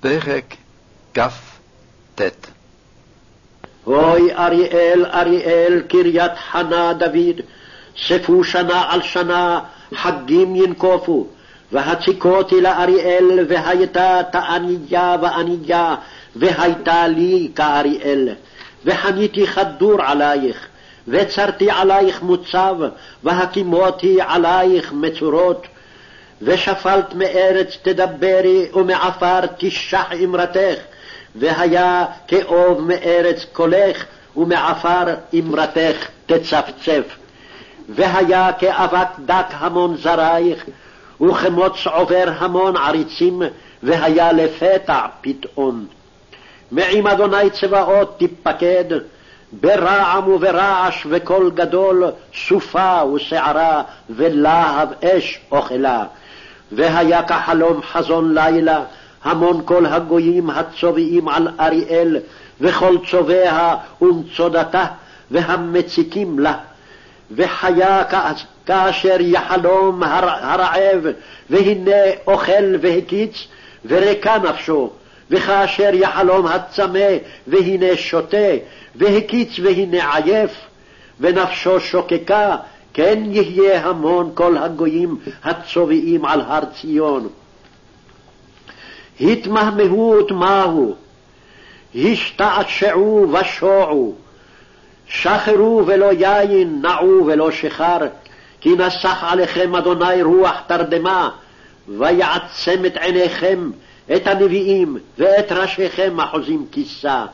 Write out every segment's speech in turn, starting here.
פרק כ"ט הוי אריאל, אריאל, קריית חנה דוד, ספו שנה על שנה, חגים ינקופו. והציקותי לאריאל, והייתה תעניה ועניה, והייתה לי כאריאל. וחניתי חדור עלייך, וצרתי עלייך מוצב, והקימותי עלייך מצורות. ושפלת מארץ תדברי, ומעפר תשח אמרתך, והיה כאוב מארץ קולך, ומעפר אמרתך תצפצף. והיה כאבק דק המון זרייך, וכמוץ עובר המון עריצים, והיה לפתע פתאום. מעם אדוני צבאות תיפקד, ברעם וברעש וקול גדול, סופה וסערה, ולהב אש אוכלה. והיה כחלום חזון לילה, המון כל הגויים הצובעים על אריאל, וכל צוביה ומצודתה, והמציקים לה. וחיה כאשר יחלום הרעב, והנה אוכל והקיץ, וריקה נפשו. וכאשר יחלום הצמא, והנה שותה, והקיץ והנה עייף, ונפשו שוקקה, כן יהיה המון כל הגויים הצובעים על הר ציון. התמהמהו ותמהו, השתעשעו ושועו, שחרו ולא יין, נעו ולא שיכר, כי נסח עליכם אדוני רוח תרדמה, ויעצם את עיניכם, את הנביאים, ואת ראשיכם אחוזים כיסה.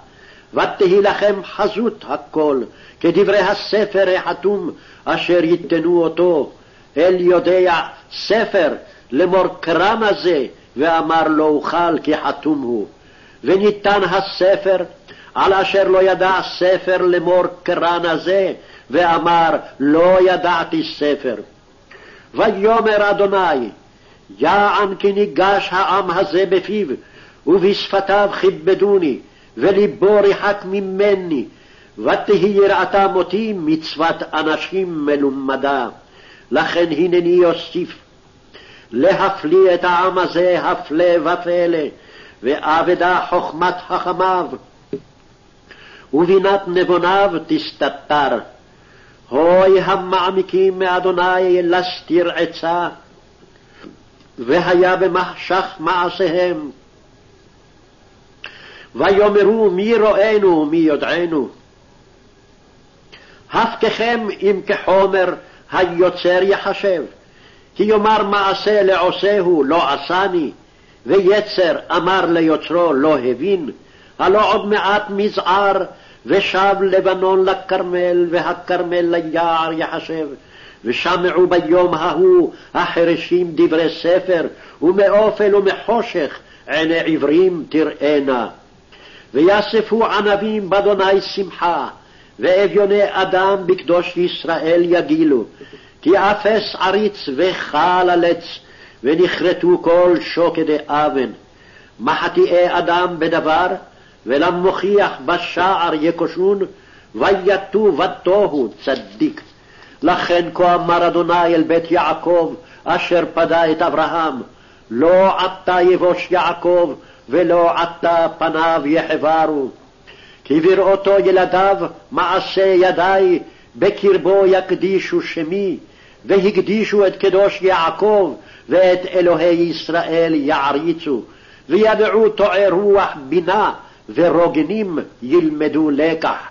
ותהי לכם חזות הכל, כדברי הספר החתום, אשר ייתנו אותו. אל יודע ספר לאמור קרמה זה, ואמר לא אוכל כי חתום הוא. וניתן הספר על אשר לא ידע ספר לאמור קרנה זה, ואמר לא ידעתי ספר. ויאמר אדוני, יען כי ניגש העם הזה בפיו, ובשפתיו כיבדוני, ולבו רחק ממני, ותהי יראתה מותי מצוות אנשים מלומדה. לכן הנני יוסיף להפליא את העם הזה הפלא ופלא, ואבדה חכמת חכמיו, ובינת נבוניו תסתתר. הוי המעמיקים מאדוני לסתיר עצה, והיה במחשך מעשיהם. ויאמרו מי רואינו ומי יודענו. הפקכם אם כחומר היוצר יחשב. כי יאמר מעשה לעושהו לא עשני, ויצר אמר ליוצרו לא הבין, הלא עוד מעט מזער, ושב לבנון לכרמל, והכרמל ליער יחשב. ושמעו ביום ההוא החרשים דברי ספר, ומאופל ומחושך עיני עברים תראנה. ויאספו ענבים באדוני שמחה, ואביוני אדם בקדוש ישראל יגילו, כי אפס עריץ וחל עלץ, ונכרתו כל שוקדי אבן. מחטיאי אדם בדבר, ולמוכיח בשער יקושון, ויתו ותוהו צדיק. לכן כה אמר אדוני אל בית יעקב, אשר פדה את אברהם, לא עתה יבוש יעקב, ולא עתה פניו יחברו. כי בראותו ילדיו מעשה ידי, בקרבו יקדישו שמי, והקדישו את קדוש יעקב, ואת אלוהי ישראל יעריצו, וידעו טועי רוח בינה, ורוגנים ילמדו לקח.